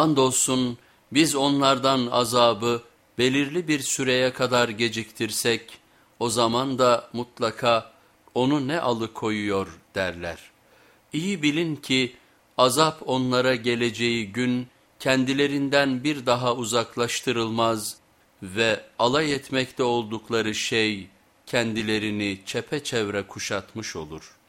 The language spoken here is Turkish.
Andolsun biz onlardan azabı belirli bir süreye kadar geciktirsek o zaman da mutlaka onu ne alıkoyuyor derler. İyi bilin ki azap onlara geleceği gün kendilerinden bir daha uzaklaştırılmaz ve alay etmekte oldukları şey kendilerini çepeçevre kuşatmış olur.''